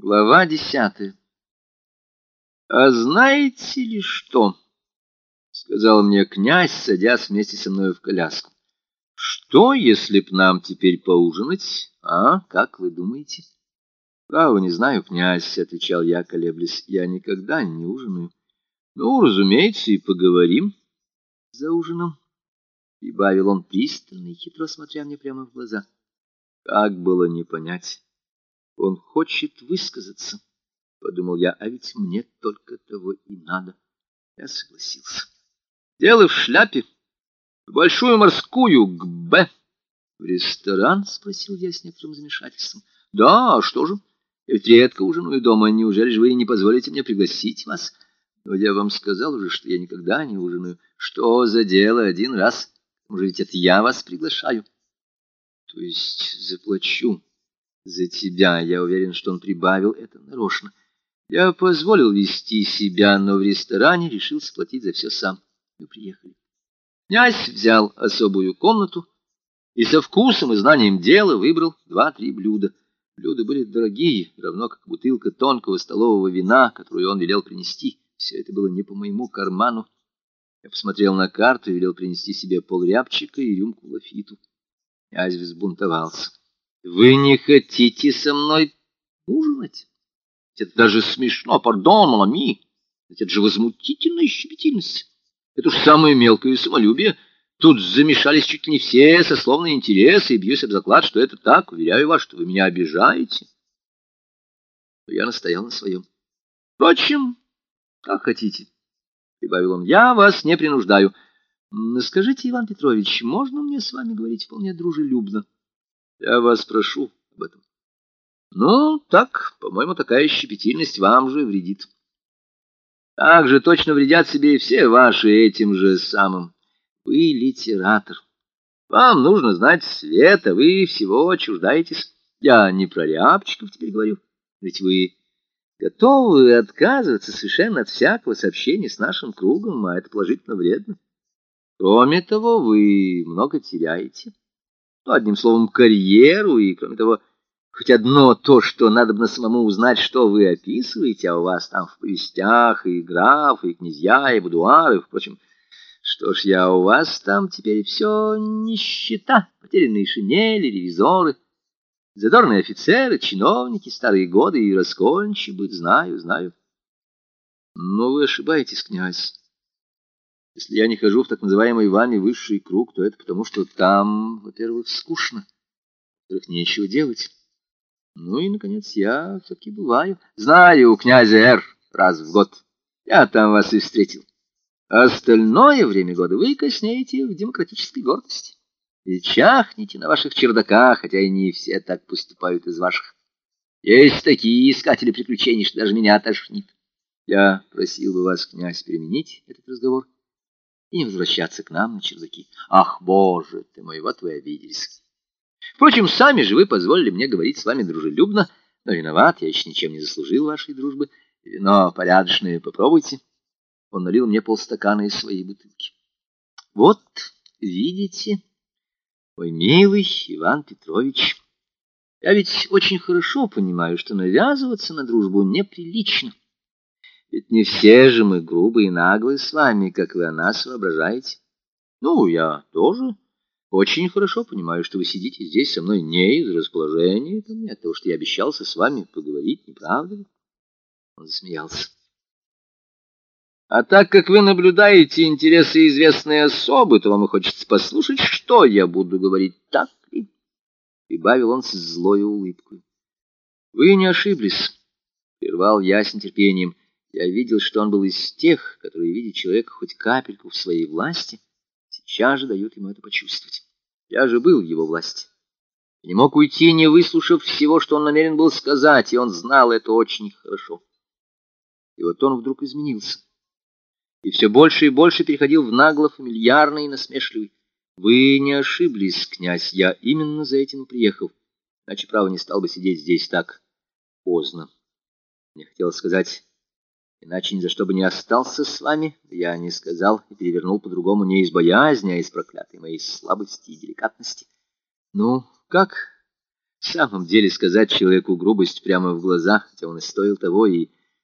Глава десятая. «А знаете ли что?» — сказал мне князь, садясь вместе со мной в коляску. «Что, если б нам теперь поужинать? А, как вы думаете?» «Право, не знаю, князь», — отвечал я, колеблясь, — «я никогда не ужинаю». «Ну, разумеется, и поговорим за ужином», — прибавил он пристально и хитро смотря мне прямо в глаза. Как было не понять. Он хочет высказаться, — подумал я, — а ведь мне только того и надо. Я согласился. Дело в шляпе. В большую морскую, к Б. В ресторан? — спросил я с некоторым замешательством. Да, а что же? Я ведь редко ужиную дома. Неужели же вы не позволите мне пригласить вас? Но я вам сказал уже, что я никогда не ужинаю. Что за дело один раз? Может, ведь это я вас приглашаю? То есть заплачу за тебя. Я уверен, что он прибавил это нарочно. Я позволил вести себя, но в ресторане решил сплатить за все сам. Мы приехали. Князь взял особую комнату и со вкусом и знанием дела выбрал два-три блюда. Блюда были дорогие, равно как бутылка тонкого столового вина, которую он велел принести. Все это было не по моему карману. Я посмотрел на карту и велел принести себе полрябчика и рюмку лафиту. Князь взбунтовался. Вы не хотите со мной ужинать? Это даже смешно, пардон, малами. Это же возмутительная щепетильность. Это уж самое мелкое самолюбие. Тут замешались чуть ли не все сословные интересы, и бьюсь об заклад, что это так. Уверяю вас, что вы меня обижаете. Но я настоял на своем. Впрочем, как хотите, — прибавил он, — я вас не принуждаю. Скажите, Иван Петрович, можно мне с вами говорить вполне дружелюбно? — я вас прошу об этом. Ну, так, по-моему, такая щепетильность вам же вредит. Так же точно вредят себе и все ваши этим же самым. Вы литератор. Вам нужно знать свет, а вы всего чуждаетесь. Я не про рябчиков теперь говорю. Ведь вы готовы отказываться совершенно от всякого сообщения с нашим кругом, а это положительно вредно. Кроме того, вы много теряете ну, одним словом, карьеру, и, кроме того, хоть одно то, что надо бы на самому узнать, что вы описываете, а у вас там в повестях и графы, и князья, и будуары, впрочем, что ж, я у вас там теперь все нищета, потерянные шинели, ревизоры, задорные офицеры, чиновники, старые годы и раскольничьи быть, знаю, знаю. Но вы ошибаетесь, князь. Если я не хожу в так называемый вами высший круг, то это потому, что там, во-первых, скучно, во-вторых, нечего делать. Ну и, наконец, я все-таки бываю. Знаю, князя Р. раз в год. Я там вас и встретил. Остальное время года вы коснеете в демократической гордости. И чахнете на ваших чердаках, хотя и не все так поступают из ваших. Есть такие искатели приключений, что даже меня тошнит. Я просил бы вас, князь, переменить этот разговор и возвращаться к нам на чердаки. Ах, боже ты мой, вот вы обиделись. Впрочем, сами же вы позволили мне говорить с вами дружелюбно, но виноват, я еще ничем не заслужил вашей дружбы. Вино порядочное попробуйте. Он налил мне полстакана из своей бутылки. Вот, видите, мой милый Иван Петрович, я ведь очень хорошо понимаю, что навязываться на дружбу неприлично. Ведь не все же мы грубые и наглые с вами, как вы о нас воображаете. Ну, я тоже очень хорошо понимаю, что вы сидите здесь со мной не из расположения ко мне, а того, что я обещался с вами поговорить, не правда ли? Он засмеялся. А так как вы наблюдаете интересы известной особы, то вам и хочется послушать, что я буду говорить, так ли? Прибавил он с злой улыбкой. Вы не ошиблись, прервал я с нетерпением. Я видел, что он был из тех, которые, видя человека хоть капельку в своей власти, сейчас же дают ему это почувствовать. Я же был в его власти. не мог уйти, не выслушав всего, что он намерен был сказать, и он знал это очень хорошо. И вот он вдруг изменился. И все больше и больше переходил в нагло фамильярный и насмешливый. Вы не ошиблись, князь, я именно за этим приехал. Иначе, право, не стал бы сидеть здесь так поздно. Мне хотелось сказать... Иначе ни за что бы не остался с вами, я не сказал и перевернул по-другому не из боязни, а из проклятой моей слабости и деликатности. Ну, как? В самом деле сказать человеку грубость прямо в глаза, хотя он и стоил того, и